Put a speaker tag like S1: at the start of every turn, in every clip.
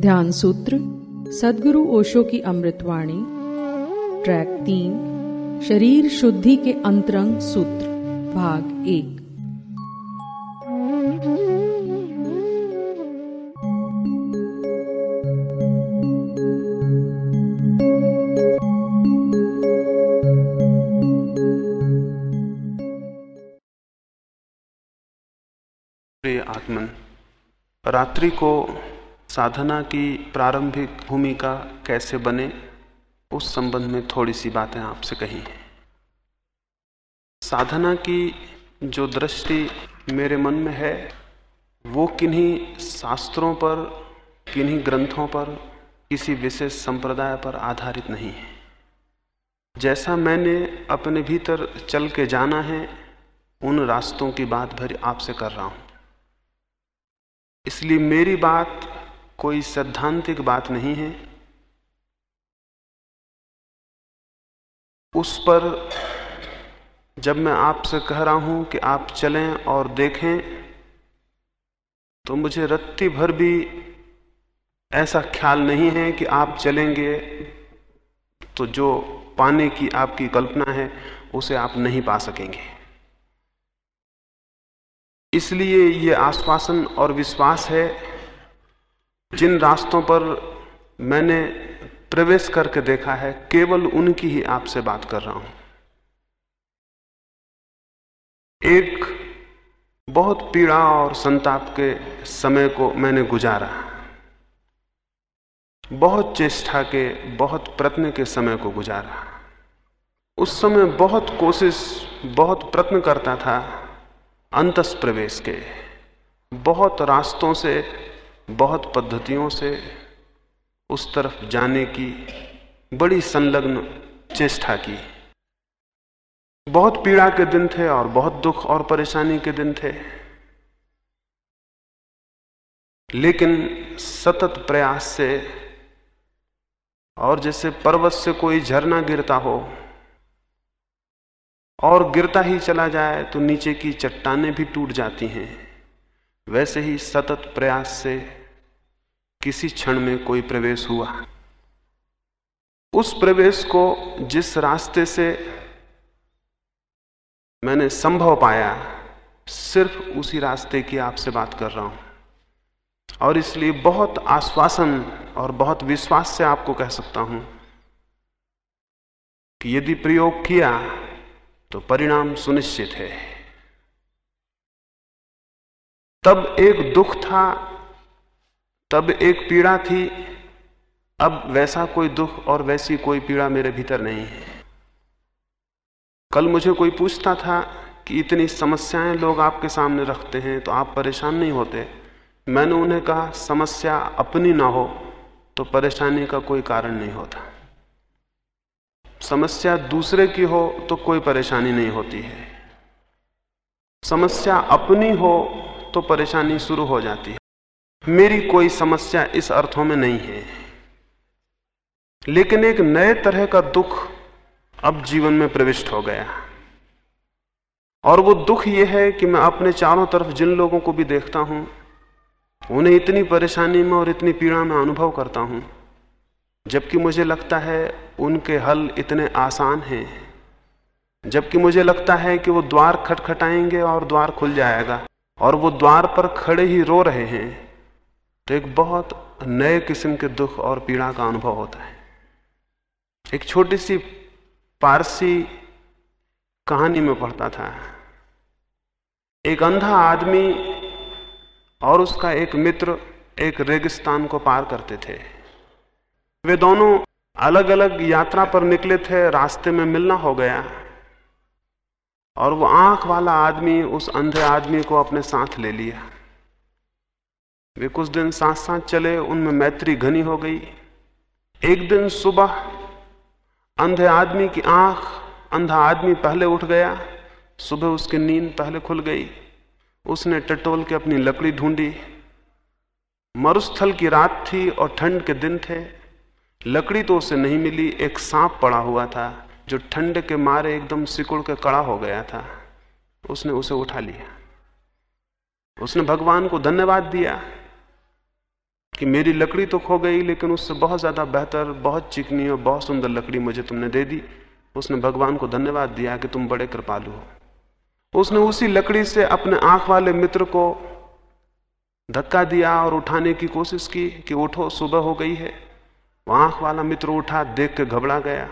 S1: ध्यान सूत्र सदगुरु ओशो की अमृतवाणी ट्रैक तीन। शरीर शुद्धि के अंतरंग सूत्र, भाग एक।
S2: आत्मन, रात्रि को साधना की प्रारंभिक भूमिका कैसे बने? उस संबंध में थोड़ी सी बातें आपसे कही साधना की जो दृष्टि मेरे मन में है, वो किन्हीं शास्त्रों पर, किन्हीं ग्रंथों पर, किसी विशेष संप्रदाय पर आधारित नहीं है। जैसा मैंने अपने भीतर चल के जाना है, उन रास्तों की बात भरी आपसे कर रहा हूँ। इसलिए मेरी बात कोई सैद्धांतिक बात नहीं है उस पर जब मैं आपसे कह रहा हूँ कि आप चलें और देखें तो मुझे रत्ती भर भी ऐसा ख्याल नहीं है कि आप चलेंगे तो जो पाने की आपकी कल्पना है, उसे आप नहीं पा सकेंगे। इसलिए ये आश्वासन और विश्वास है, जिन रास्तों पर मैंने प्रवेश करके देखा है, केवल उनकी ही आपसे बात कर रहा हूँ। एक बहुत पीड़ा और संताप के समय को मैंने गुजारा। बहुत चेष्टा के, बहुत प्रत्न के समय को गुजारा। उस समय बहुत कोशिश, बहुत प्रत्न करता था अंतस प्रवेश के। बहुत रास्तों से, बहुत पद्धतियों से उस तरफ़ जाने की बड़ी संलग्न चेष्टा की। बहुत पीड़ा के दिन थे और बहुत दुख और परेशानी के दिन थे। लेकिन सतत प्रयास से और जैसे पर्वत से कोई झरना गिरता हो और गिरता ही चला जाए तो नीचे की चट्टाने भी टूट जाती हैं। वैसे ही सतत प्रयास से किसी क्षण में कोई प्रवेश हुआ। उस प्रवेश को जिस रास्ते से मैंने संभव पाया, सिर्फ़ उसी रास्ते की आपसे बात कर रहा हूँ। और इसलिए बहुत आश्वासन और बहुत विश्वास से आपको कह सकता हूँ कि यदि प्रयोग किया तो परिणाम सुनिश्चित है। तब एक दुख था तब एक पीड़ा थी। अब वैसा कोई दुख और वैसी कोई पीड़ा मेरे भीतर नहीं है। कल मुझे कोई पूछता था कि इतनी समस्याएँ लोग आपके सामने रखते हैं तो आप परेशान नहीं होते। मैंने उन्हें कहा, समस्या अपनी ना हो तो परेशानी का कोई कारण नहीं होता। समस्या दूसरे की हो तो कोई परेशानी नहीं होती है। समस्या अपनी हो तो परेशानी शुरू हो जाती है। मेरी कोई समस्या इस अर्थों में नहीं है। लेकिन एक नए तरह का दुख अब जीवन में प्रविष्ट हो गया। और वो दुख ये है कि मैं अपने चारों तरफ़ जिन लोगों को भी देखता हूँ, उन्हें इतनी परेशानी में और इतनी पीड़ा में अनुभव करता हूँ, जबकि मुझे लगता है उनके हल इतने आसान हैं, जबकि मुझे लगता है कि वो द्वार खटखटाएँगे और द्वार खुल जाएगा, और वो द्वार पर खड़े ही रो रहे हैं। तो एक बहुत नए किस्म के दुख और पीड़ा का अनुभव होता है। एक छोटी सी पारसी कहानी में पढ़ता था। एक अंधा आदमी और उसका एक मित्र एक रेगिस्तान को पार करते थे। वे दोनों अलग अलग यात्रा पर निकले थे, रास्ते में मिलना हो गया। और वो आँख वाला आदमी उस अंधे आदमी को अपने साथ ले लिया। वे कुछ दिन साथ साथ चले, उनमें मैत्री घनी हो गई। एक दिन सुबह, अंधे आदमी की आँख, अंधा आदमी पहले उठ गया। सुबह उसकी नींद पहले खुल गई। उसने टटोल के अपनी लकड़ी ढूंढी। मरुस्थल की रात थी और ठंड के दिन थे। लकड़ी तो उसे नहीं मिली, एक सांप पड़ा हुआ था, जो ठंड के मारे एकदम सिकुड़ के कड़ा हो गया था। उसने उसे उठा लिया। उसने भगवान को धन्यवाद दिया। कि मेरी लकड़ी तो खो गई, लेकिन उससे बहुत ज़्यादा बेहतर, बहुत चिकनी और बहुत सुंदर लकड़ी मुझे तुमने दे दी। उसने भगवान को धन्यवाद दिया कि तुम बड़े कृपालु हो। उसने उसी लकड़ी से अपने आँख वाले मित्र को धक्का दिया और उठाने की कोशिश की कि उठो, सुबह हो गई है। वह आँख वाला मित्र उठा, देख के घबरा गया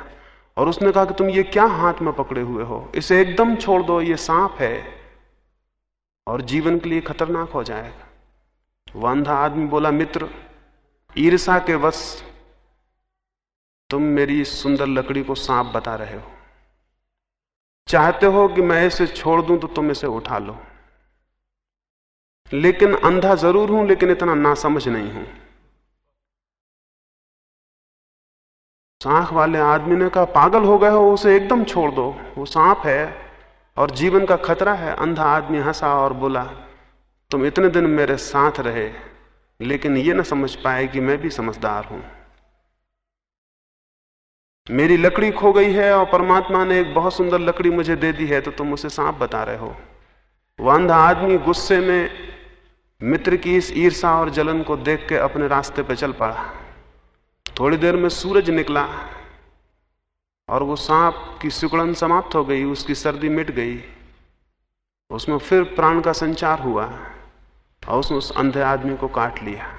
S2: और उसने कहा कि तुम ये क्या हाथ में पकड़े हुए हो? इसे एकदम छोड़ दो, ये सांप है और जीवन के लिए खतरनाक हो जाएगा। वह अंधा आदमी बोला, मित्र, ईर्षा के वश तुम मेरी सुंदर लकड़ी को सांप बता रहे हो। चाहते हो कि मैं इसे छोड़ दूँ तो तुम इसे उठा लो। लेकिन अंधा ज़रूर हूँ, लेकिन इतना नासमझ नहीं हूँ। सांख वाले आदमी ने कहा, पागल हो गए हो, उसे एकदम छोड़ दो। वो सांप है और जीवन का खतरा है। अंधा आदमी हंसा और बोला तुम इतने दिन मेरे साथ रहे, लेकिन ये ना समझ पाए कि मैं भी समझदार हूँ। मेरी लकड़ी खो गई है और परमात्मा ने एक बहुत सुंदर लकड़ी मुझे दे दी है तो तुम उसे सांप बता रहे हो। वह आदमी गुस्से में मित्र की इस ईर्षा और जलन को देख के अपने रास्ते पर चल पड़ा। थोड़ी देर में सूरज निकला और वो सांप की सिकुड़न समाप्त हो गई, उसकी सर्दी मिट गई। उसमें फिर प्राण का संचार हुआ। और उसने उस अंधे आदमी को काट लिया।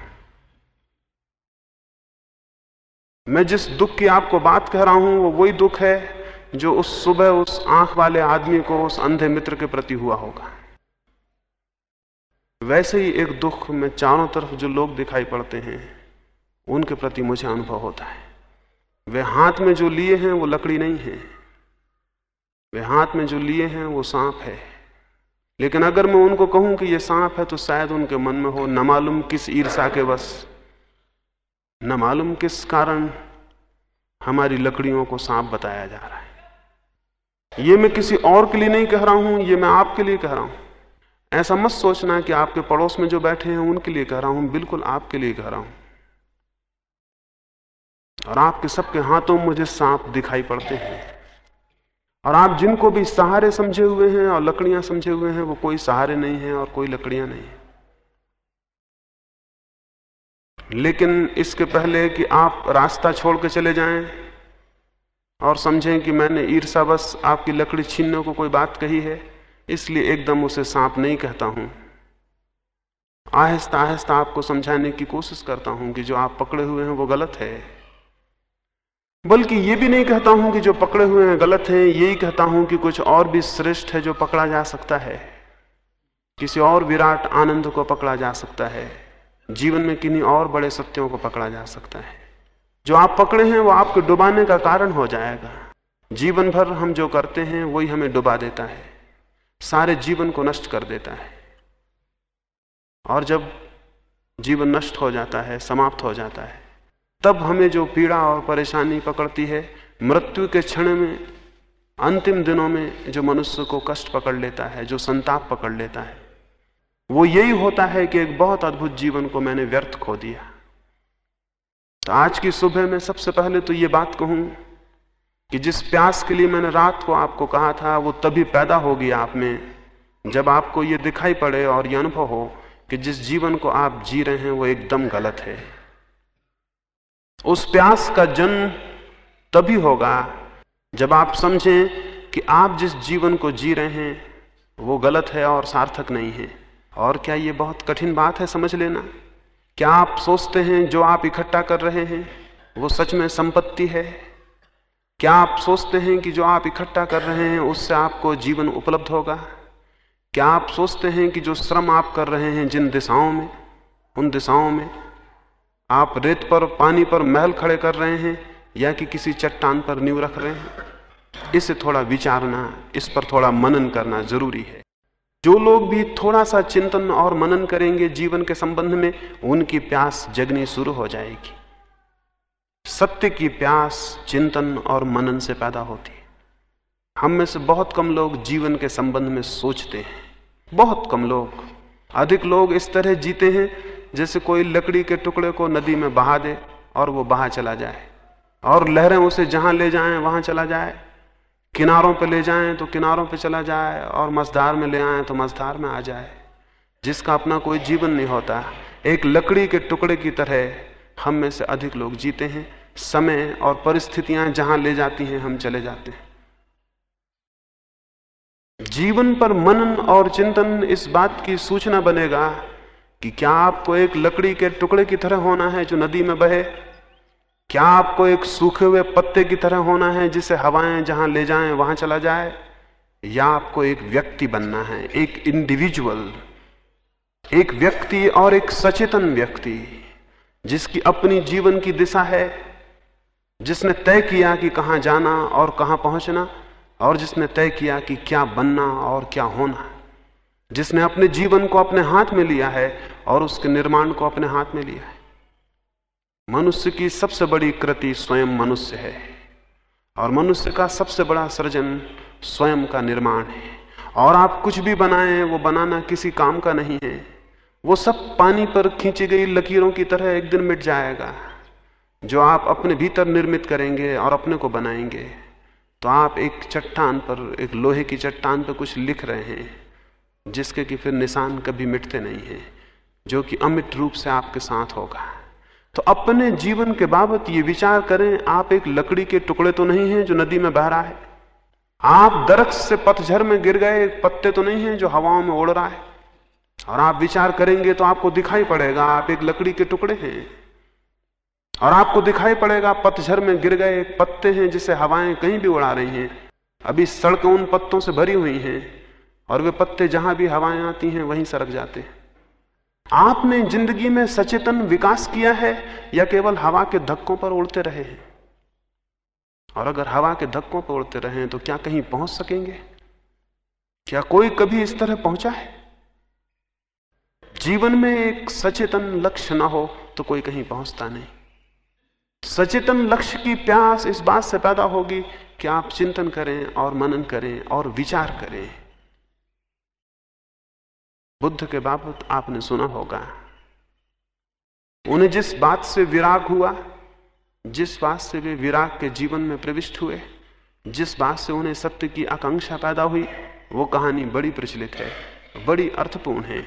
S2: मैं जिस दुख की आपको बात कह रहा हूँ, वो वही दुख है जो उस सुबह उस आँख वाले आदमी को उस अंधे मित्र के प्रति हुआ होगा। वैसे ही एक दुख में चारों तरफ़ जो लोग दिखाई पड़ते हैं, उनके प्रति मुझे अनुभव होता है। वे हाथ में जो लिए हैं, वो लकड़ी नहीं है। वे हाथ में जो लिए हैं, वो सांप है। लेकिन अगर मैं उनको कहूँ कि ये सांप है तो शायद उनके मन में हो, न मालूम किस ईर्षा के बस न मालूम किस कारण हमारी लकड़ियों को सांप बताया जा रहा है। ये मैं किसी और के लिए नहीं कह रहा हूँ, ये मैं आपके लिए कह रहा हूँ। ऐसा मत सोचना कि आपके पड़ोस में जो बैठे हैं, उनके लिए कह रहा हूँ, बिल्कुल आपके लिए कह रहा हूँ। और आपके सबके हाथों मुझे सांप दिखाई पड़ते हैं। और आप जिनको भी सहारे समझे हुए हैं और लकड़ियाँ समझे हुए हैं, वो कोई सहारे नहीं है और कोई लकड़ियाँ नहीं है। लेकिन इसके पहले कि आप रास्ता छोड़ के चले जाएँ और समझें कि मैंने ईर्षावश आपकी लकड़ी छीनने को कोई बात कही है, इसलिए एकदम उसे सांप नहीं कहता हूँ। आहिस्ता आहिस्ता आपको समझाने की कोशिश करता हूँ कि जो आप पकड़े हुए हैं वो गलत है। बल्कि ये भी नहीं कहता हूँ कि जो पकड़े हुए हैं गलत हैं, यही कहता हूँ कि कुछ और भी श्रेष्ठ है जो पकड़ा जा सकता है। किसी और विराट आनंद को पकड़ा जा सकता है। जीवन में किन्हीं और बड़े सत्यों को पकड़ा जा सकता है। जो आप पकड़े हैं, वो आपको डुबाने का कारण हो जाएगा। जीवन भर हम जो करते हैं, वही हमें डुबा देता है। सारे जीवन को नष्ट कर देता है। और जब जीवन नष्ट हो जाता है, समाप्त हो जाता है तब हमें जो पीड़ा और परेशानी पकड़ती है, मृत्यु के क्षण में, अंतिम दिनों में जो मनुष्य को कष्ट पकड़ लेता है, जो संताप पकड़ लेता है, वो यही होता है कि एक बहुत अद्भुत जीवन को मैंने व्यर्थ खो दिया। तो आज की सुबह में सबसे पहले तो ये बात कहूँ कि जिस प्यास के लिए मैंने रात को आपको कहा था, वो तभी पैदा होगी आप में, जब आपको ये दिखाई पड़े और ये अनुभव हो कि जिस जीवन को आप जी रहे हैं, वो एकदम गलत है। उस प्यास का जन्म तभी होगा जब आप समझें कि आप जिस जीवन को जी रहे हैं, वो गलत है और सार्थक नहीं है। और क्या ये बहुत कठिन बात है समझ लेना? क्या आप सोचते हैं जो आप इकट्ठा कर रहे हैं, वो सच में संपत्ति है? क्या आप सोचते हैं कि जो आप इकट्ठा कर रहे हैं, उससे आपको जीवन उपलब्ध होगा? क्या आप सोचते हैं कि जो श्रम आप कर रहे हैं, जिन दिशाओं में, उन दिशाओं में आप रेत पर, पानी पर महल खड़े कर रहे हैं या कि किसी चट्टान पर नींव रख रहे हैं? इसे थोड़ा विचारना, इस पर थोड़ा मनन करना ज़रूरी है। जो लोग भी थोड़ा सा चिंतन और मनन करेंगे जीवन के संबंध में, उनकी प्यास जगनी शुरू हो जाएगी। सत्य की प्यास चिंतन और मनन से पैदा होती है। हम में से बहुत कम लोग जीवन के संबंध में सोचते हैं। बहुत कम लोग, अधिक लोग इस तरह जीते हैं जैसे कोई लकड़ी के टुकड़े को नदी में बहा दे और वो बहा चला जाए। और लहरें उसे जहाँ ले जाएँ, वहाँ चला जाए। किनारों पर ले जाएँ तो किनारों पर चला जाए। और मझधार में ले आए तो मझधार में आ जाए। जिसका अपना कोई जीवन नहीं होता। एक लकड़ी के टुकड़े की तरह हम में से अधिक लोग जीते हैं। समय और परिस्थितियाँ जहाँ ले जाती हैं, हम चले जाते हैं। जीवन पर मनन और चिंतन इस बात की सूचना बनेगा कि क्या आपको एक लकड़ी के टुकड़े की तरह होना है जो नदी में बहे? क्या आपको एक सूखे हुए पत्ते की तरह होना है जिसे हवाएँ जहाँ ले जाएँ, वहाँ चला जाए? या आपको एक व्यक्ति बनना है, एक इंडिविजुअल एक व्यक्ति और एक सचेतन व्यक्ति, जिसकी अपनी जीवन की दिशा है, जिसने तय किया कि कहाँ जाना और कहाँ पहुँचना, और जिसने तय किया कि क्या बनना और क्या होना जिसने अपने जीवन को अपने हाथ में लिया है और उसके निर्माण को अपने हाथ में लिया है। मनुष्य की सबसे बड़ी कृति स्वयं मनुष्य है और मनुष्य का सबसे बड़ा सृजन स्वयं का निर्माण है। और आप कुछ भी बनाए, वो बनाना किसी काम का नहीं है। वो सब पानी पर खींची गई लकीरों की तरह एक दिन मिट जाएगा। जो आप अपने भीतर निर्मित करेंगे और अपने को बनाएँगे तो आप एक चट्टान पर, एक लोहे की चट्टान पर कुछ लिख रहे हैं। जिसके कि फिर निशान कभी मिटते नहीं हैं, जो कि अमिट रूप से आपके साथ होगा। तो अपने जीवन के बाबत ये विचार करें, आप एक लकड़ी के टुकड़े तो नहीं हैं जो नदी में बह रहा है। आप दरख्त से पतझर में गिर गए पत्ते तो नहीं हैं जो हवाओं में उड़ रहा है। और आप विचार करेंगे तो आपको दिखाई पड़ेगा, आप एक लकड़ी के टुकड़े हैं। और आपको दिखाई पड़ेगा, पतझर में गिर गए पत्ते हैं जिसे हवाएँ कहीं भी उड़ा रही हैं। अभी सड़क उन पत्तों से भरी हुई हैं। और वे पत्ते जहाँ भी हवाएँ आती हैं, वहीं सरक जाते हैं। आपने ज़िंदगी में सचेतन विकास किया है या केवल हवा के धक्कों पर उड़ते रहे हैं? और अगर हवा के धक्कों पर उड़ते रहे हैं तो क्या कहीं पहुँच सकेंगे? क्या कोई कभी इस तरह पहुँचा है? जीवन में एक सचेतन लक्ष्य ना हो तो कोई कहीं पहुँचता नहीं। सचेतन लक्ष्य की प्यास इस बात से पैदा होगी कि आप चिंतन करें और मनन करें और विचार करें। बुद्ध के बाबत आपने सुना होगा। उन्हें जिस बात से विराग हुआ, जिस बात से वे विराग के जीवन में प्रविष्ट हुए, जिस बात से उन्हें सत्य की आकांक्षा पैदा हुई, वो कहानी बड़ी प्रचलित है, बड़ी अर्थपूर्ण है।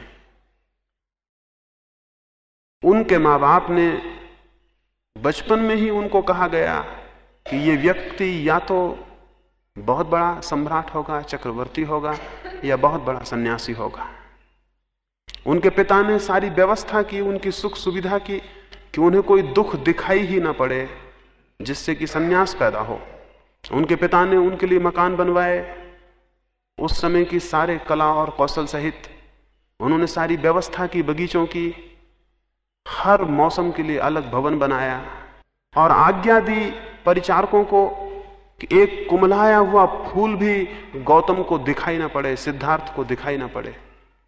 S2: उनके माँ बाप ने बचपन में ही उनको कहा गया कि ये व्यक्ति या तो बहुत बड़ा सम्राट होगा, चक्रवर्ती होगा या बहुत बड़ा सन्यासी होगा। उनके पिता ने सारी व्यवस्था की, उनकी सुख सुविधा की, कि उन्हें कोई दुख दिखाई ही ना पड़े, जिससे कि सन्यास पैदा हो। उनके पिता ने उनके लिए मकान बनवाए। उस समय की सारे कला और कौशल सहित उन्होंने सारी व्यवस्था की, बगीचों की, हर मौसम के लिए अलग भवन बनाया और आज्ञा दी परिचारकों को कि एक कुमलाया हुआ फूल भी गौतम को दिखाई ना पड़े, सिद्धार्थ को दिखाई ना पड़े।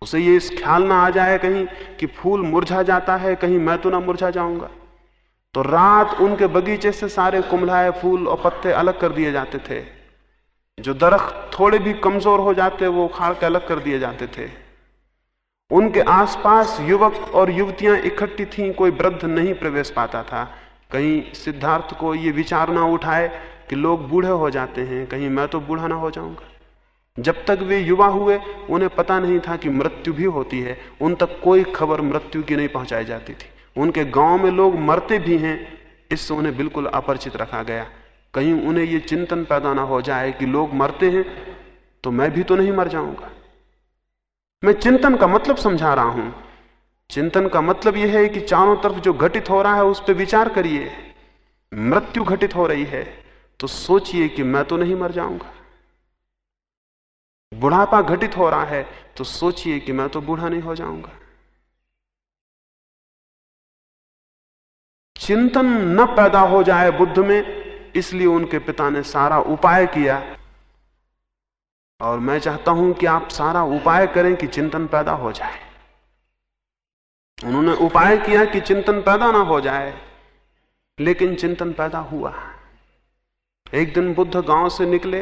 S2: उसे ये इस ख्याल ना आ जाए कहीं कि फूल मुरझा जाता है, कहीं मैं तो ना मुरझा जाऊँगा। तो रात उनके बगीचे से सारे कुमलाए फूल और पत्ते अलग कर दिए जाते थे। जो दरख्त थोड़े भी कमज़ोर हो जाते, वो उखाड़ के अलग कर दिए जाते थे। उनके आसपास युवक और युवतियाँ इकट्ठी थीं, कोई वृद्ध नहीं प्रवेश पाता था। कहीं सिद्धार्थ को ये विचार ना उठाए कि लोग बूढ़े हो जाते हैं, कहीं मैं तो बूढ़ा ना हो जाऊँगा। जब तक वे युवा हुए, उन्हें पता नहीं था कि मृत्यु भी होती है। उन तक कोई खबर मृत्यु की नहीं पहुंचाई जाती थी। उनके गाँव में लोग मरते भी हैं, इससे उन्हें बिल्कुल अपरिचित रखा गया। कहीं उन्हें ये चिंतन पैदा ना हो जाए कि लोग मरते हैं तो मैं भी तो नहीं मर जाऊँगा। मैं चिंतन का मतलब समझा रहा हूँ। चिंतन का मतलब यह है कि चारों तरफ़ जो घटित हो रहा है, उस पर विचार करिए। मृत्यु घटित हो रही है तो सोचिए कि मैं तो नहीं मर जाऊँगा। बुढ़ापा घटित हो रहा है तो सोचिए कि मैं तो बूढ़ा नहीं हो जाऊँगा। चिंतन न पैदा हो जाए बुद्ध में, इसलिए उनके पिता ने सारा उपाय किया। और मैं चाहता हूँ कि आप सारा उपाय करें कि चिंतन पैदा हो जाए। उन्होंने उपाय किया कि चिंतन पैदा ना हो जाए, लेकिन चिंतन पैदा हुआ। एक दिन बुद्ध गाँव से निकले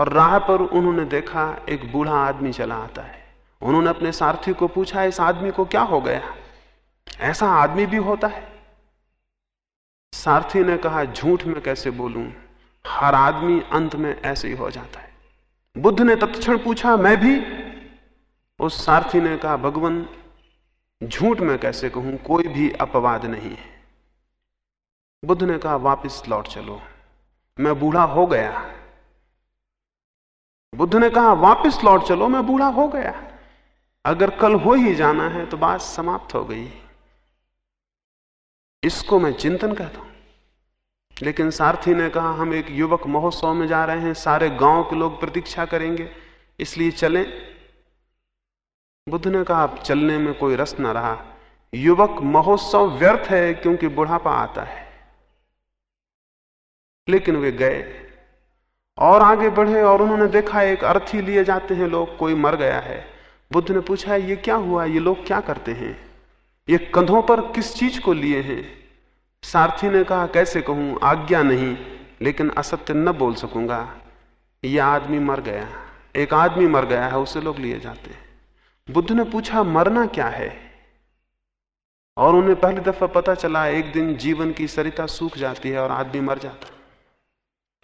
S2: और राह पर उन्होंने देखा एक बूढ़ा आदमी चला आता है। उन्होंने अपने सारथी को पूछा, इस आदमी को क्या हो गया? ऐसा आदमी भी होता है। सारथी ने कहा, झूठ में कैसे बोलूँ? हर आदमी अंत में ऐसे ही हो जाता है। बुद्ध ने तत्क्षण पूछा, मैं भी? उस सारथी ने कहा, भगवान, झूठ में कैसे कहूँ? कोई भी अपवाद नहीं है। बुद्ध ने कहा, वापस लौट चलो। मैं बूढ़ा हो गया। बुद्ध ने कहा, वापस लौट चलो, मैं बूढ़ा हो गया। अगर कल हो ही जाना है तो बात समाप्त हो गई। इसको मैं चिंतन कहता हूँ। लेकिन सारथी ने कहा, हम एक युवक महोत्सव में जा रहे हैं, सारे गाँव के लोग प्रतीक्षा करेंगे, इसलिए चलें। बुद्ध ने कहा, अब चलने में कोई रस ना रहा। युवक महोत्सव व्यर्थ है, क्योंकि बुढ़ापा आता है। लेकिन वे गए। और आगे बढ़े और उन्होंने देखा, एक अर्थी लिए जाते हैं लोग, कोई मर गया है। बुद्ध ने पूछा, ये क्या हुआ? ये लोग क्या करते हैं? ये कंधों पर किस चीज़ को लिए हैं? सारथी ने कहा, कैसे कहूँ? आज्ञा नहीं, लेकिन असत्य न बोल सकूँगा। यह आदमी मर गया, एक आदमी मर गया है, उसे लोग लिए जाते हैं। बुद्ध ने पूछा, मरना क्या है? और उन्हें पहली दफ़ा पता चला, एक दिन जीवन की सरिता सूख जाती है और आदमी मर जाता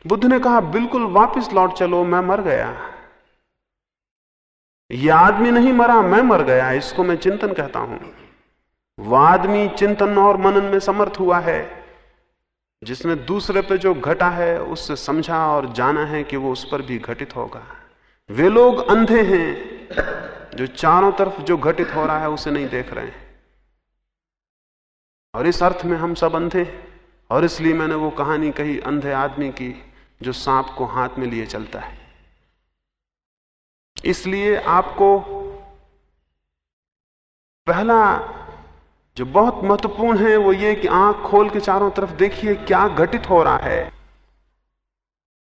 S2: बुद्ध ने कहा, बिल्कुल वापस लौट चलो, मैं मर गया। यह आदमी नहीं मरा, मैं मर गया, इसको मैं चिंतन कहता हूँ। वह आदमी चिंतन और मनन में समर्थ हुआ है। जिसने दूसरे पे जो घटा है, उससे समझा और जाना है कि वो उस पर भी घटित होगा। वे लोग अंधे हैं, जो चारों तरफ़ जो घटित हो रहा है, उसे नहीं देख रहे हैं। और इस अर्थ में हम सब अंधे और इसलिए मैंने वो कहानी कही, अंधे आदमी की। जो सांप को हाथ में लिए चलता है। इसलिए आपको पहला जो बहुत महत्वपूर्ण है वो ये कि आँख खोल के चारों तरफ़ देखिए क्या घटित हो रहा है।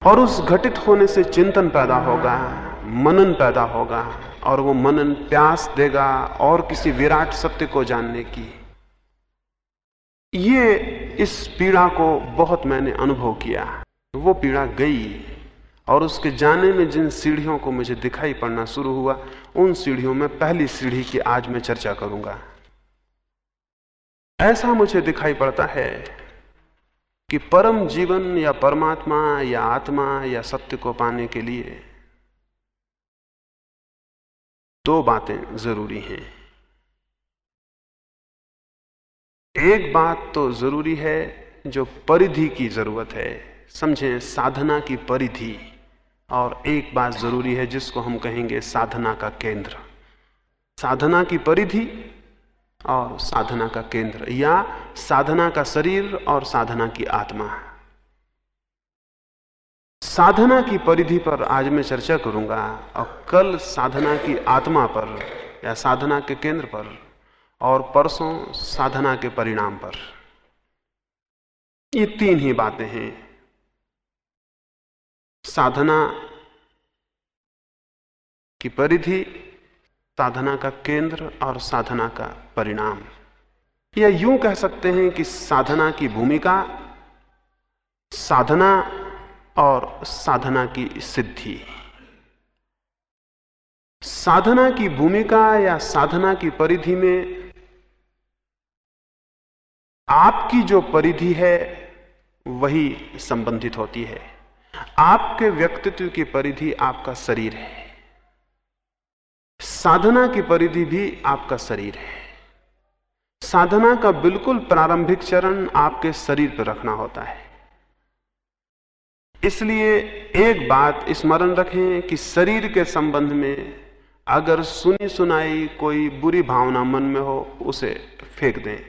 S2: और उस घटित होने से चिंतन पैदा होगा, मनन पैदा होगा, और वो मनन प्यास देगा और किसी विराट सत्य को जानने की। ये इस पीड़ा को बहुत मैंने अनुभव किया। वो पीड़ा गई और उसके जाने में जिन सीढ़ियों को मुझे दिखाई पड़ना शुरू हुआ, उन सीढ़ियों में पहली सीढ़ी की आज मैं चर्चा करूँगा। ऐसा मुझे दिखाई पड़ता है कि परम जीवन या परमात्मा या आत्मा या सत्य को पाने के लिए दो बातें ज़रूरी हैं। एक बात तो ज़रूरी है जो परिधि की ज़रूरत है। समझें, साधना की परिधि। और एक बात ज़रूरी है जिसको हम कहेंगे साधना का केंद्र। साधना की परिधि और साधना का केंद्र, या साधना का शरीर और साधना की आत्मा। साधना की परिधि पर आज मैं चर्चा करूँगा, और कल साधना की आत्मा पर, या साधना के केंद्र पर, और परसों साधना के परिणाम पर। ये तीन ही बातें हैं। साधना की परिधि, साधना का केंद्र और साधना का परिणाम। या यूँ कह सकते हैं कि साधना की भूमिका, साधना और साधना की सिद्धि। साधना की भूमिका या साधना की परिधि में आपकी जो परिधि है, वही संबंधित होती है। आपके व्यक्तित्व की परिधि आपका शरीर है। साधना की परिधि भी आपका शरीर है। साधना का बिल्कुल प्रारंभिक चरण आपके शरीर पर रखना होता है। इसलिए एक बात स्मरण रखें कि शरीर के संबंध में अगर सुनी सुनाई कोई बुरी भावना मन में हो, उसे फेंक दें।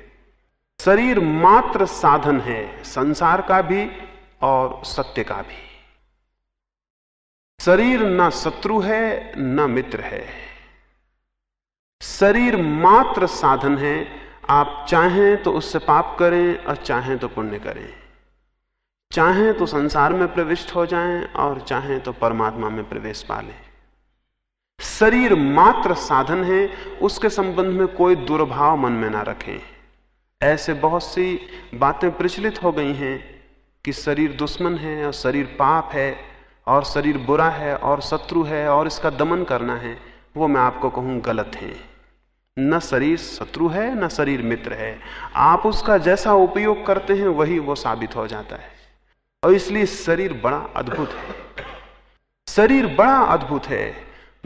S2: शरीर मात्र साधन है, संसार का भी और सत्य का भी। शरीर न शत्रु है, ना मित्र है। शरीर मात्र साधन है, आप चाहें तो उससे पाप करें और चाहें तो पुण्य करें। चाहें तो संसार में प्रविष्ट हो जाएँ और चाहें तो परमात्मा में प्रवेश पा लें शरीर मात्र साधन है, उसके संबंध में कोई दुर्भाव मन में ना रखें। ऐसे बहुत सी बातें प्रचलित हो गई हैं कि शरीर दुश्मन है और शरीर पाप है और शरीर बुरा है और शत्रु है और इसका दमन करना है, वो मैं आपको कहूँ गलत है। न शरीर शत्रु है, न शरीर मित्र है। आप उसका जैसा उपयोग करते हैं, वही वो साबित हो जाता है। और इसलिए शरीर बड़ा अद्भुत है। शरीर बड़ा अद्भुत है।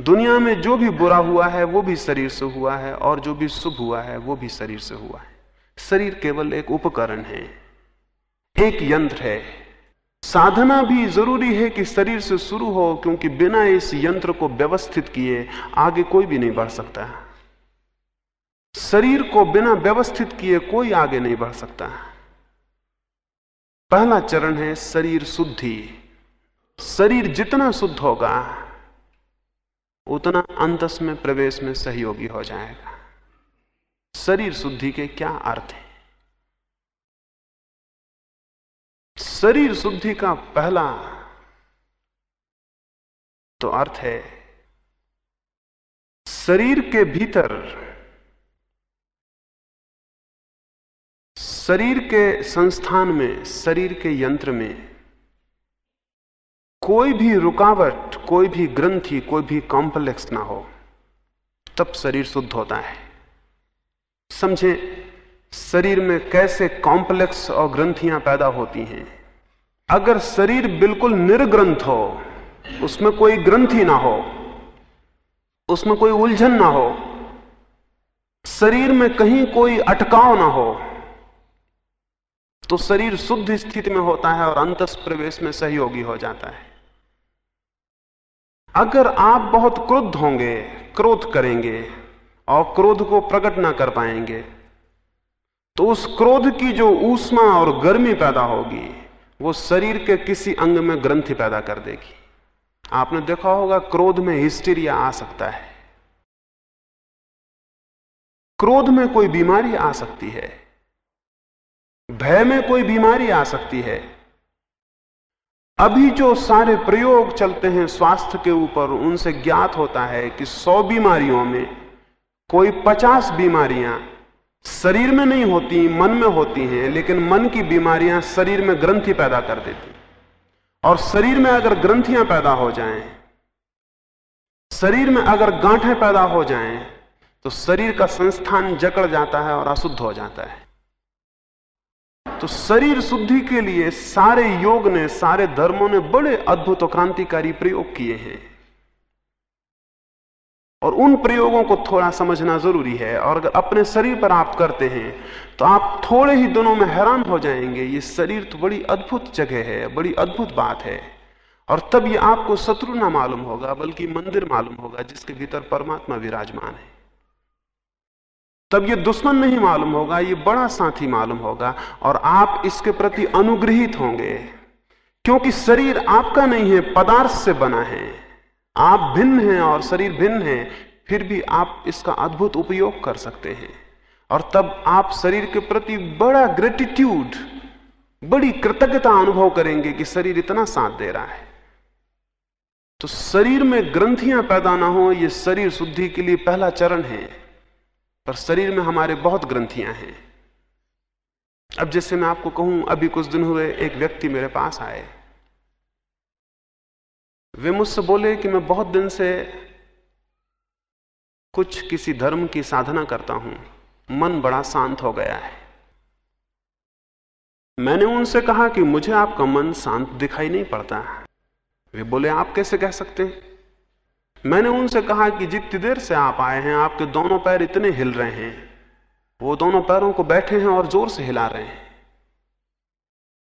S2: दुनिया में जो भी बुरा हुआ है, वो भी शरीर से हुआ है, और जो भी शुभ हुआ है, वो भी शरीर से हुआ है। शरीर केवल एक उपकरण है, एक यंत्र है। साधना भी ज़रूरी है कि शरीर से शुरू हो, क्योंकि बिना इस यंत्र को व्यवस्थित किए आगे कोई भी नहीं बढ़ सकता। है शरीर को बिना व्यवस्थित किए कोई आगे नहीं बढ़ सकता। है पहला चरण है शरीर शुद्धि। शरीर जितना शुद्ध होगा, उतना अंतस में प्रवेश में सहयोगी हो जाएगा। शरीर शुद्धि के क्या अर्थ है? शरीर शुद्धि का पहला तो अर्थ है, शरीर के भीतर, शरीर के संस्थान में, शरीर के यंत्र में कोई भी रुकावट, कोई भी ग्रंथि, कोई भी कॉम्प्लेक्स ना हो, तब शरीर शुद्ध होता है। समझें शरीर में कैसे कॉम्प्लेक्स और ग्रंथियाँ पैदा होती हैं? अगर शरीर बिल्कुल निर्ग्रंथ हो, उसमें कोई ग्रंथि ना हो, उसमें कोई उलझन ना हो, शरीर में कहीं कोई अटकाव ना हो तो शरीर शुद्ध स्थिति में होता है और अंतस प्रवेश में सहयोगी हो जाता है। अगर आप बहुत क्रुद्ध होंगे, क्रोध करेंगे और क्रोध को प्रकट ना कर पाएँगे तो उस क्रोध की जो ऊष्मा और गर्मी पैदा होगी, वो शरीर के किसी अंग में ग्रंथि पैदा कर देगी। आपने देखा होगा, क्रोध में हिस्टीरिया आ सकता है। क्रोध में कोई बीमारी आ सकती है। भय में कोई बीमारी आ सकती है। अभी जो सारे प्रयोग चलते हैं स्वास्थ्य के ऊपर, उनसे ज्ञात होता है कि सौ बीमारियों में कोई पचास बीमारियाँ शरीर में नहीं होती मन में होती हैं लेकिन मन की बीमारियाँ शरीर में ग्रंथि पैदा कर देती और शरीर में अगर ग्रंथियाँ पैदा हो जाएँ, शरीर में अगर गांठें पैदा हो जाएँ, तो शरीर का संस्थान जकड़ जाता है और अशुद्ध हो जाता है। तो शरीर शुद्धि के लिए सारे योग ने सारे धर्मों ने बड़े अद्भुत क्रांतिकारी प्रयोग किए हैं। और उन प्रयोगों को थोड़ा समझना ज़रूरी है, और अगर अपने शरीर पर आप करते हैं तो आप थोड़े ही दिनों में हैरान हो जाएँगे, ये शरीर तो बड़ी अद्भुत जगह है, बड़ी अद्भुत बात है। और तब ये आपको शत्रु ना मालूम होगा, बल्कि मंदिर मालूम होगा, जिसके भीतर परमात्मा विराजमान है। तब ये दुश्मन नहीं मालूम होगा, ये बड़ा साथी मालूम होगा, और आप इसके प्रति अनुग्रहित होंगे, क्योंकि शरीर आपका नहीं है, पदार्थ से बना है। आप भिन्न हैं और शरीर भिन्न है, फिर भी आप इसका अद्भुत उपयोग कर सकते हैं। और तब आप शरीर के प्रति बड़ा ग्रेटिट्यूड बड़ी कृतज्ञता अनुभव करेंगे कि शरीर इतना साथ दे रहा है। तो शरीर में ग्रंथियाँ पैदा ना हो यह शरीर शुद्धि के लिए पहला चरण है। पर शरीर में हमारे बहुत ग्रंथियाँ हैं। अब जैसे मैं आपको कहूँ, अभी कुछ दिन हुए, एक व्यक्ति मेरे पास आए। वे मुझसे बोले कि मैं बहुत दिन से कुछ किसी धर्म की साधना करता हूँ। मन बड़ा शांत हो गया है। मैंने उनसे कहा कि मुझे आपका मन शांत दिखाई नहीं पड़ता वे बोले, आप कैसे कह सकते हैं? मैंने उनसे कहा कि जितनी देर से आप आए हैं, आपके दोनों पैर इतने हिल रहे हैं। वो दोनों पैरों को बैठे हैं और ज़ोर से हिला रहे हैं।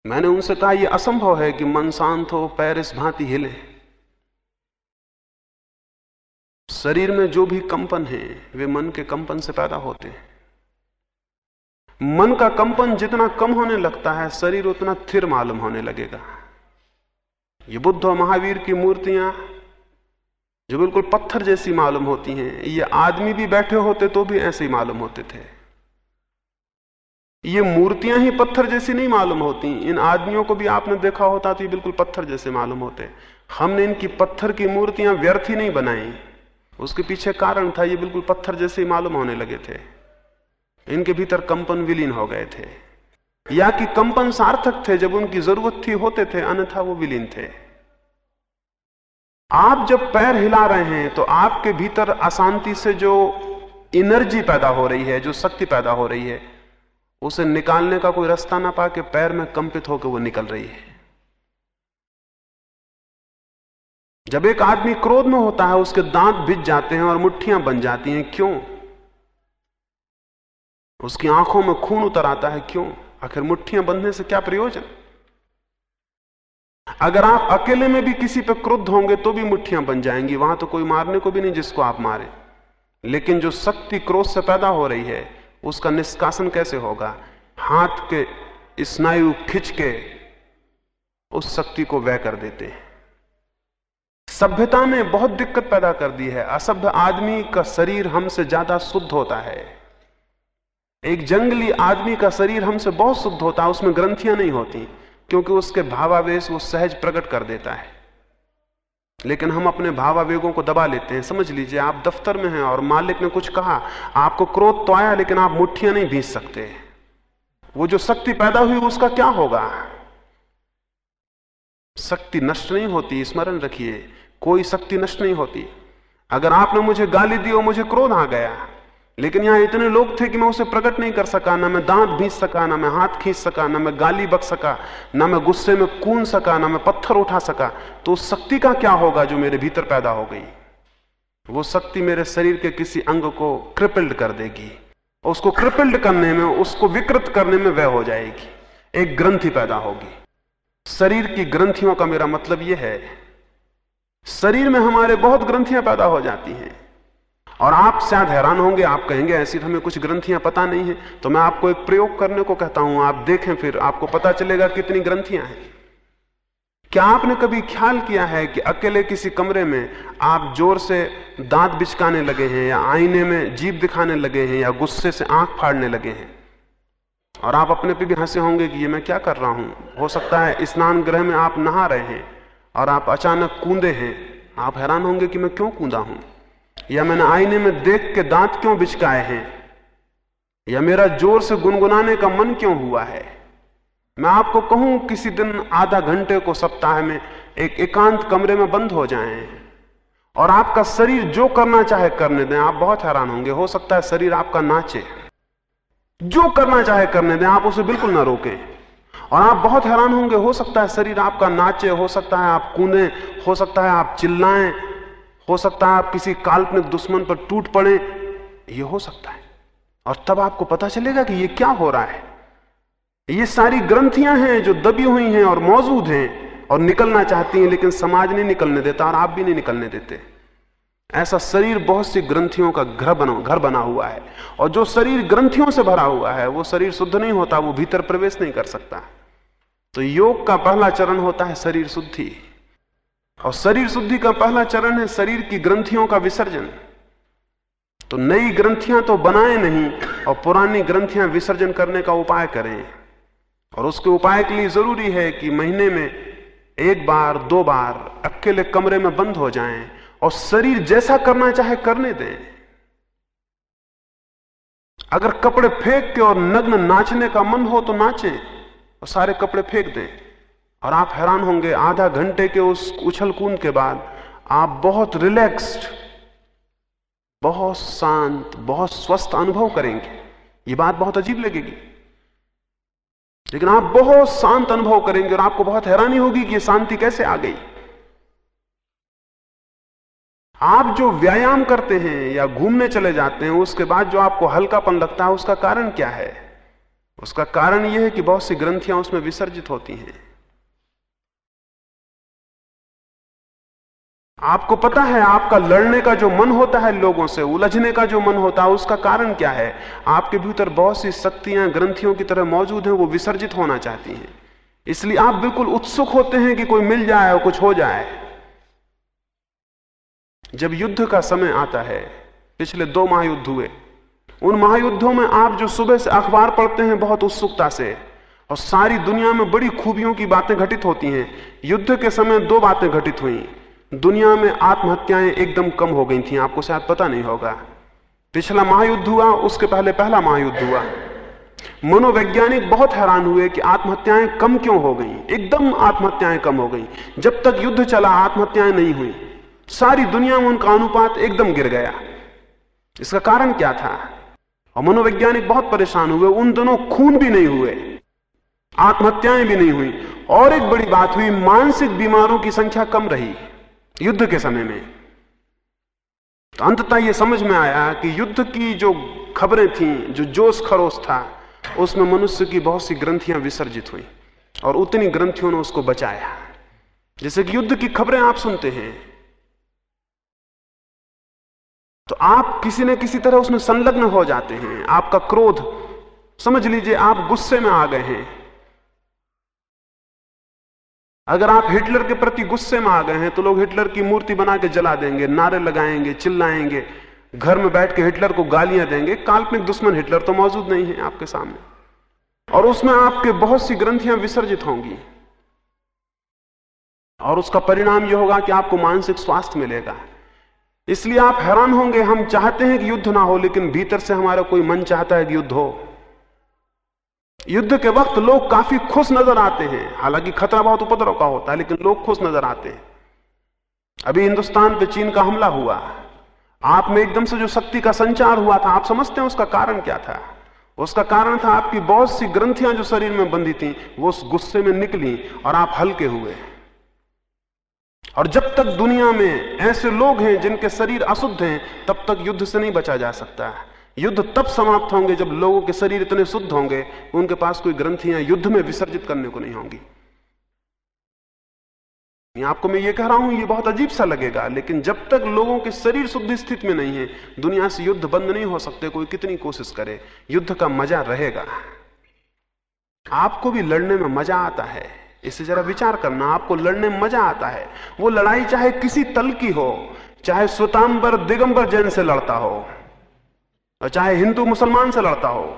S2: मैंने उनसे कहा यह असंभव है कि मन शांत हो, पैर इस भांति हिले। शरीर में जो भी कंपन है, वे मन के कंपन से पैदा होते हैं। मन का कंपन जितना कम होने लगता है, शरीर उतना थिर मालूम होने लगेगा। ये बुद्ध और महावीर की मूर्तियाँ जो बिल्कुल पत्थर जैसी मालूम होती हैं, ये आदमी भी बैठे होते तो भी ऐसे ही मालूम होते थे। ये मूर्तियाँ ही पत्थर जैसी नहीं मालूम होती, इन आदमियों को भी आपने देखा होता तो ये बिल्कुल पत्थर जैसे मालूम होते। हमने इनकी पत्थर की मूर्तियाँ व्यर्थ ही नहीं बनाई। उसके पीछे कारण था, ये बिल्कुल पत्थर जैसे मालूम होने लगे थे। इनके भीतर कंपन विलीन हो गए थे। या कि कंपन सार्थक थे, जब उनकी ज़रूरत थी, होते थे, अन्यथा वो विलीन थे। आप जब पैर हिला रहे हैं तो आपके भीतर अशांति से जो एनर्जी पैदा हो रही है, जो शक्ति पैदा हो रही है, उसे निकालने का कोई रास्ता ना पा के पैर में कंपित होकर वो निकल रही है। जब एक आदमी क्रोध में होता है, उसके दांत भिज जाते हैं और मुट्ठियाँ बन जाती हैं। क्यों? उसकी आँखों में खून उतर आता है। क्यों? आखिर मुट्ठियाँ बंधने से क्या प्रयोजन? अगर आप अकेले में भी किसी पर क्रुद्ध होंगे तो भी मुट्ठियाँ बन जाएँगी। वहाँ तो कोई मारने को भी नहीं जिसको आप मारे। लेकिन जो शक्ति क्रोध से पैदा हो रही है, उसका निष्कासन कैसे होगा? हाथ के स्नायु खिंच के उस शक्ति को वह कर देते हैं। सभ्यता ने बहुत दिक्कत पैदा कर दी है। असभ्य आदमी का शरीर हमसे ज़्यादा शुद्ध होता है। एक जंगली आदमी का शरीर हमसे बहुत शुद्ध होता है, उसमें ग्रंथियाँ नहीं होती, क्योंकि उसके भावावेश वो सहज प्रकट कर देता है। लेकिन हम अपने भावावेगों को दबा लेते हैं। समझ लीजिए, आप दफ्तर में हैं और मालिक ने कुछ कहा, आपको क्रोध तो आया, लेकिन आप मुठ्ठियाँ नहीं भीज सकते। वो जो शक्ति पैदा हुई, उसका क्या होगा? शक्ति नष्ट नहीं होती, स्मरण रखिए। कोई शक्ति नष्ट नहीं होती। अगर आपने मुझे गाली दी और मुझे क्रोध आ गया, लेकिन यहाँ इतने लोग थे कि मैं उसे प्रकट नहीं कर सका, ना मैं दांत भींच सका, ना मैं हाथ खींच सका, ना मैं गाली बक सका, ना मैं गुस्से में कून सका, ना मैं पत्थर उठा सका तो उस शक्ति का क्या होगा जो मेरे भीतर पैदा हो गई? वो शक्ति मेरे शरीर के किसी अंग को क्रिपल्ड कर देगी और उसको क्रिपल्ड करने में, उसको विकृत करने में वह हो जाएगी, एक ग्रंथि पैदा होगी। शरीर की ग्रंथियों का मेरा मतलब यह है शरीर में हमारे बहुत ग्रंथियाँ पैदा हो जाती हैं। और आप शायद हैरान होंगे, आप कहेंगे, ऐसी तो हमें कुछ ग्रंथियाँ पता नहीं है। तो मैं आपको एक प्रयोग करने को कहता हूँ, आप देखें फिर, आपको पता चलेगा कितनी ग्रंथियाँ हैं। क्या आपने कभी ख्याल किया है कि अकेले किसी कमरे में आप ज़ोर से दांत बिचकाने लगे हैं, या आईने में जीप दिखाने लगे हैं, या गुस्से से आँख फाड़ने लगे हैं? और आप अपने पे भी हंसे होंगे कि ये मैं क्या कर रहा हूँ? हो सकता है स्नान ग्रह में आप नहा रहे हैं। और आप अचानक कूदे हैं। आप हैरान होंगे कि मैं क्यों कूदा हूँ? या मैंने आईने में देख के दांत क्यों बिचकाए हैं? या मेरा ज़ोर से गुनगुनाने का मन क्यों हुआ है? मैं आपको कहूँ, किसी दिन आधा घंटे को सप्ताह में एक एकांत कमरे में बंद हो जाएँ। और आपका शरीर जो करना चाहे करने दें। आप बहुत हैरान होंगे। हो सकता है शरीर आपका नाचे। जो करना चाहे करने दें। आप उसे बिल्कुल ना रोकें। और आप बहुत हैरान होंगे, हो सकता है शरीर आपका नाचे, हो सकता है आप कूदें, हो सकता है आप चिल्लाएँ, हो सकता है आप किसी काल्पनिक दुश्मन पर टूट पड़े, ये हो सकता है। और तब आपको पता चलेगा कि ये क्या हो रहा है। ये सारी ग्रंथियाँ हैं जो दबी हुई हैं और मौजूद हैं और निकलना चाहती हैं, लेकिन समाज नहीं निकलने देता और आप भी नहीं निकलने देते। ऐसा शरीर बहुत सी ग्रंथियों का घर बना घर बना हुआ है। और जो शरीर ग्रंथियों से भरा हुआ है, वो शरीर शुद्ध नहीं होता, वो भीतर प्रवेश नहीं कर सकता। तो योग का पहला चरण होता है शरीर शुद्धि। और शरीर शुद्धि का पहला चरण है शरीर की ग्रंथियों का विसर्जन। तो नई ग्रंथियाँ तो बनाए नहीं, और पुरानी ग्रंथियाँ विसर्जन करने का उपाय करें। और उसके उपाय के लिए ज़रूरी है कि महीने में एक बार, दो बार अकेले कमरे में बंद हो जाएँ और शरीर जैसा करना चाहे करने दें। अगर कपड़े फेंक के और नग्न नाचने का मन हो तो नाचें। और सारे कपड़े फेंक दें। और आप हैरान होंगे, आधा घंटे के उस उछल कूद के बाद आप बहुत रिलैक्स्ड बहुत शांत, बहुत स्वस्थ अनुभव करेंगे। ये बात बहुत अजीब लगेगी। लेकिन आप बहुत शांत अनुभव करेंगे और आपको बहुत हैरानी होगी कि ये शांति कैसे आ गई। आप जो व्यायाम करते हैं या घूमने चले जाते हैं, उसके बाद जो आपको हल्कापन लगता है, उसका कारण क्या है? उसका कारण यह है कि बहुत सी ग्रंथियाँ उसमें विसर्जित होती हैं। आपको पता है, आपका लड़ने का जो मन होता है लोगों से, उलझने का जो मन होता है, उसका कारण क्या है? आपके भीतर बहुत सी शक्तियाँ, ग्रंथियों की तरह मौजूद हैं, वो विसर्जित होना चाहती हैं। इसलिए आप बिल्कुल उत्सुक होते हैं कि कोई मिल जाए और कुछ हो जाए। जब युद्ध का समय आता है, पिछले दो महायुद्ध हुए उन महायुद्धों में आप जो सुबह से अखबार पढ़ते हैं बहुत उत्सुकता से। और सारी दुनिया में बड़ी खूबियों की बातें घटित होती हैं। युद्ध के समय दो बातें घटित हुई। दुनिया में आत्महत्याएँ एकदम कम हो गई थी। आपको शायद पता नहीं होगा। पिछला महायुद्ध हुआ, उसके पहले पहला महायुद्ध हुआ। मनोवैज्ञानिक बहुत हैरान हुए कि आत्महत्याएँ कम क्यों हो गई। एकदम आत्महत्याएँ कम हो गई। जब तक युद्ध चला, आत्महत्याएँ नहीं हुई। सारी दुनिया में उनका अनुपात एकदम गिर गया। इसका कारण क्या था? और मनोवैज्ञानिक बहुत परेशान हुए, उन दोनों खून भी नहीं हुए, आत्महत्याएँ भी नहीं हुई। और एक बड़ी बात हुई, मानसिक बीमारों की संख्या कम रही युद्ध के समय में। तो अंततः यह समझ में आया कि युद्ध की जो खबरें थीं, जो जोश खरोश था, उसमें मनुष्य की बहुत सी ग्रंथियाँ विसर्जित हुई और उतनी ग्रंथियों ने उसको बचाया। जैसे कि युद्ध की खबरें आप सुनते हैं तो आप किसी न किसी तरह उसमें संलग्न हो जाते हैं। आपका क्रोध, समझ लीजिए, आप गुस्से में आ गए हैं। अगर आप हिटलर के प्रति गुस्से में आ गए हैं तो लोग हिटलर की मूर्ति बना के जला देंगे, नारे लगाएँगे, चिल्लाएँगे, घर में बैठ के हिटलर को गालियाँ देंगे। काल्पनिक दुश्मन हिटलर तो मौजूद नहीं है आपके सामने। और उसमें आपके बहुत सी ग्रंथियाँ विसर्जित होंगी। और उसका परिणाम यह होगा कि आपको मानसिक स्वास्थ्य मिलेगा। इसलिए आप हैरान होंगे, हम चाहते हैं कि युद्ध ना हो, लेकिन भीतर से हमारा कोई मन चाहता है कि युद्ध हो। युद्ध के वक्त लोग काफ़ी खुश नज़र आते हैं। हालाँकि खतरा बहुत उपद्रव का होता है, लेकिन लोग खुश नज़र आते हैं। अभी हिंदुस्तान पे चीन का हमला हुआ। आप में एकदम से जो शक्ति का संचार हुआ था, आप समझते हैं उसका कारण क्या था? उसका कारण था आपकी बहुत सी ग्रंथियाँ जो शरीर में बंधी थी, वो उस गुस्से में निकली और आप हल्के हुए। और जब तक दुनिया में ऐसे लोग हैं जिनके शरीर अशुद्ध हैं, तब तक युद्ध से नहीं बचा जा सकता। है युद्ध तब समाप्त होंगे जब लोगों के शरीर इतने शुद्ध होंगे, उनके पास कोई ग्रंथियाँ युद्ध में विसर्जित करने को नहीं होंगी। आपको मैं ये कह रहा हूँ, ये बहुत अजीब सा लगेगा, लेकिन जब तक लोगों के शरीर शुद्ध स्थिति में नहीं है, दुनिया से युद्ध बंद नहीं हो सकते, कोई कितनी कोशिश करे, युद्ध का मज़ा रहेगा। आपको भी लड़ने में मज़ा आता है। इसे जरा विचार करना, आपको लड़ने में मज़ा आता है। वो लड़ाई चाहे किसी तल की हो, चाहे स्वतांबर दिगंबर जैन से लड़ता हो, और चाहे हिंदू मुसलमान से लड़ता हो,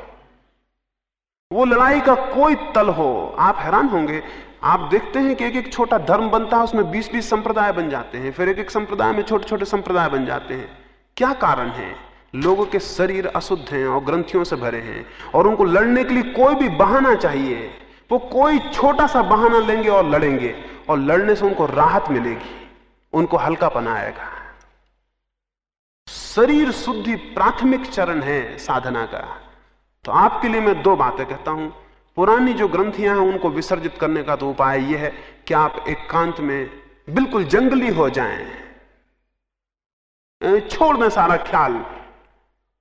S2: वो लड़ाई का कोई तल हो, आप हैरान होंगे। आप देखते हैं कि एक एक छोटा धर्म बनता है, उसमें बीस बीस संप्रदाय बन जाते हैं, फिर एक एक संप्रदाय में छोटे छोटे संप्रदाय बन जाते हैं। क्या कारण है? लोगों के शरीर अशुद्ध हैं और ग्रंथियों से भरे हैं, और उनको लड़ने के लिए कोई भी बहाना चाहिए। वो कोई छोटा सा बहाना लेंगे और लड़ेंगे, और लड़ने से उनको राहत मिलेगी, उनको हल्का बनाएगा शरीर शुद्धि प्राथमिक चरण है साधना का। तो आपके लिए मैं दो बातें कहता हूँ। पुरानी जो ग्रंथियाँ हैं, उनको विसर्जित करने का तो उपाय यह है कि आप एकांत एक में बिल्कुल जंगली हो जाएँ। छोड़ दें सारा ख्याल।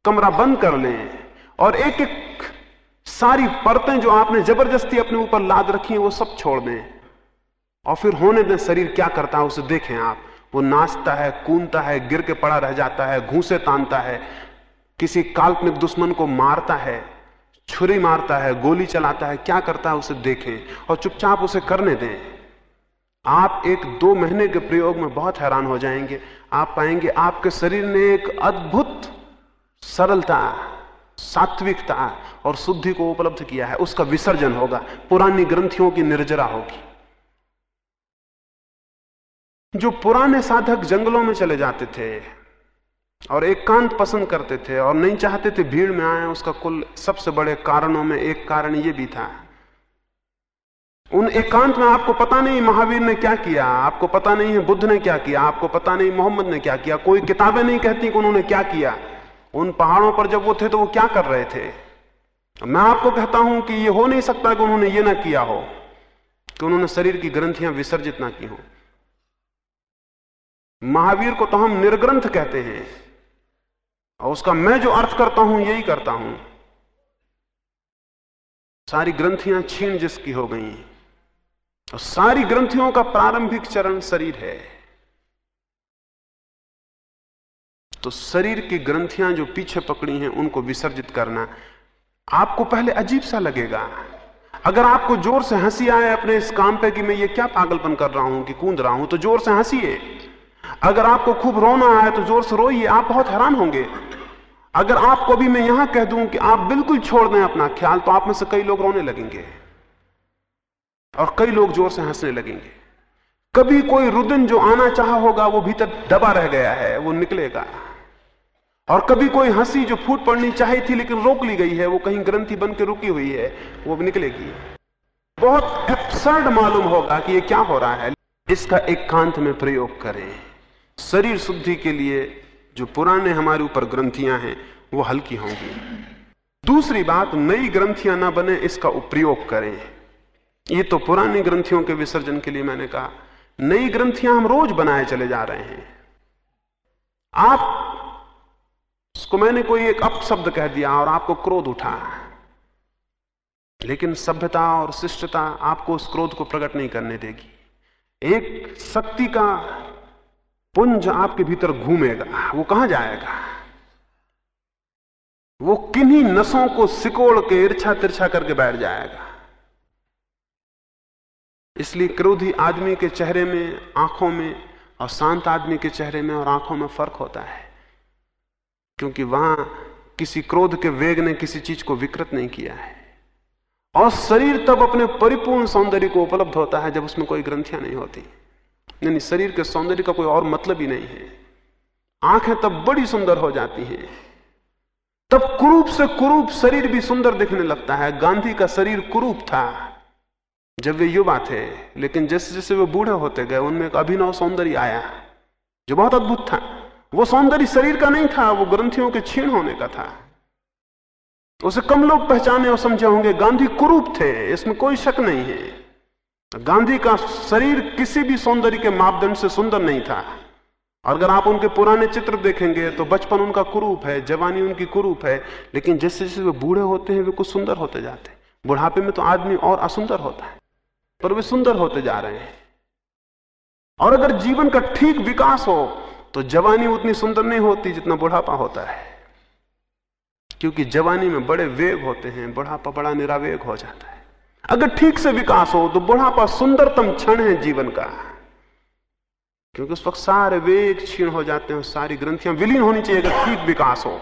S2: कमरा बंद कर लें, और एक एक सारी परतें जो आपने ज़बरदस्ती अपने ऊपर लाद रखी हैं, वो सब छोड़ दें। और फिर होने दें, शरीर क्या करता है, उसे देखें आप। वो नाचता है, कूदता है, गिर के पड़ा रह जाता है, घूसे तानता है। किसी काल्पनिक दुश्मन को मारता है, छुरी मारता है, गोली चलाता है, क्या करता है, उसे देखें और चुपचाप उसे करने दें। आप एक दो महीने के प्रयोग में बहुत हैरान हो जाएँगे। आप पाएँगे आपके शरीर ने एक अद्भुत सरलता सात्विकता और शुद्धि को उपलब्ध किया है, उसका विसर्जन होगा, पुरानी ग्रंथियों की निर्जरा होगी। जो पुराने साधक जंगलों में चले जाते थे और एकांत एक पसंद करते थे और नहीं चाहते थे भीड़ में आए, उसका कुल सबसे बड़े कारणों में एक कारण यह भी था। उन एकांत में आपको पता नहीं महावीर ने क्या किया, आपको पता नहीं है बुद्ध ने क्या किया, आपको पता नहीं मोहम्मद ने क्या किया, कोई किताबें नहीं कहती कि उन्होंने क्या किया। उन पहाड़ों पर जब वो थे तो वो क्या कर रहे थे? मैं आपको कहता हूँ कि ये हो नहीं सकता कि उन्होंने ये ना किया हो, कि उन्होंने शरीर की ग्रंथियाँ विसर्जित ना की हो। महावीर को तो हम निर्ग्रंथ कहते हैं, और उसका मैं जो अर्थ करता हूँ, यही करता हूँ। सारी ग्रंथियाँ छीन जिसकी हो गई, और सारी ग्रंथियों का प्रारंभिक चरण शरीर है। तो शरीर की ग्रंथियाँ जो पीछे पकड़ी हैं, उनको विसर्जित करना आपको पहले अजीब सा लगेगा। अगर आपको ज़ोर से हँसी आए अपने इस काम पे कि मैं ये क्या पागलपन कर रहा हूँ कि कूद रहा हूँ तो ज़ोर से हंसीए। अगर आपको खूब रोना आए तो ज़ोर से रोइए, आप बहुत हैरान होंगे। अगर आपको भी मैं यहाँ कह दूँ कि आप बिल्कुल छोड़ दें अपना ख्याल तो आप में से कई लोग रोने लगेंगे। और कई लोग ज़ोर से हंसने लगेंगे। कभी कोई रुदन जो आना चाहा होगा, वो भीतर दबा रह गया है, वो निकलेगा। और कभी कोई हँसी जो फूट पड़नी चाहिए थी, लेकिन रोक ली गई है, वो कहीं ग्रंथि बन के रुकी हुई है, वो भी निकलेगी। बहुत एब्सर्ड मालूम होगा कि ये क्या हो रहा है। इसका एकांत एक में प्रयोग करें। शरीर शुद्धि के लिए जो पुराने हमारे ऊपर ग्रंथियाँ हैं, वो हल्की होंगी। दूसरी बात, नई ग्रंथियाँ ना बने, इसका उपयोग करें। ये तो पुरानी ग्रंथियों के विसर्जन के लिए मैंने कहा, नई ग्रंथियाँ हम रोज बनाए चले जा रहे हैं। आप उसको मैंने कोई एक अपशब्द कह दिया और आपको क्रोध उठा लेकिन सभ्यता और शिष्टता आपको उस क्रोध को प्रकट नहीं करने देगी। एक शक्ति का पुंज आपके भीतर घूमेगा, वो कहाँ जाएगा? वो किन्हीं नसों को सिकोड़ के इर्छा तिरछा करके बैठ जाएगा। इसलिए क्रोधी आदमी के चेहरे में, आँखों में और शांत आदमी के चेहरे में और आँखों में फ़र्क होता है। क्योंकि वहाँ किसी क्रोध के वेग ने किसी चीज़ को विकृत नहीं किया है। और शरीर तब अपने परिपूर्ण सौंदर्य को उपलब्ध होता है जब उसमें कोई ग्रंथियाँ नहीं होती। यानी शरीर के सौंदर्य का कोई और मतलब ही नहीं है। आँखें तब बड़ी सुंदर हो जाती हैं। तब कुरूप से कुरूप शरीर भी सुंदर दिखने लगता है। गांधी का शरीर कुरूप था, जब वे युवा थे। लेकिन जैसे जैसे वे बूढ़े होते गए, उनमें एक अभिनव सौंदर्य आया, जो बहुत अद्भुत था। वो सौंदर्य शरीर का नहीं था, वो ग्रंथियों के छीण होने का था। उसे कम लोग पहचाने और समझे होंगे, गांधी कुरूप थे, इसमें कोई शक नहीं है। गांधी का शरीर किसी भी सौंदर्य के मापदंड से सुंदर नहीं था। और अगर आप उनके पुराने चित्र देखेंगे तो बचपन उनका कुरूप है, जवानी उनकी कुरूप है, लेकिन जैसे जैसे वे बूढ़े होते हैं, वे कुछ सुंदर होते जाते हैं। बुढ़ापे में तो आदमी और असुंदर होता है, पर वे सुंदर होते जा रहे हैं। और अगर जीवन का ठीक विकास हो तो जवानी उतनी सुंदर नहीं होती जितना बुढ़ापा होता है। क्योंकि जवानी में बड़े वेग होते हैं, बुढ़ापा बड़ा निरावेग हो जाता है। अगर ठीक से विकास हो तो बुढ़ापा सुंदरतम क्षण है जीवन का। क्योंकि उस वक्त सारे वेग क्षीण हो जाते हैं सारी ग्रंथियाँ विलीन होनी चाहिए अगर ठीक विकास हो।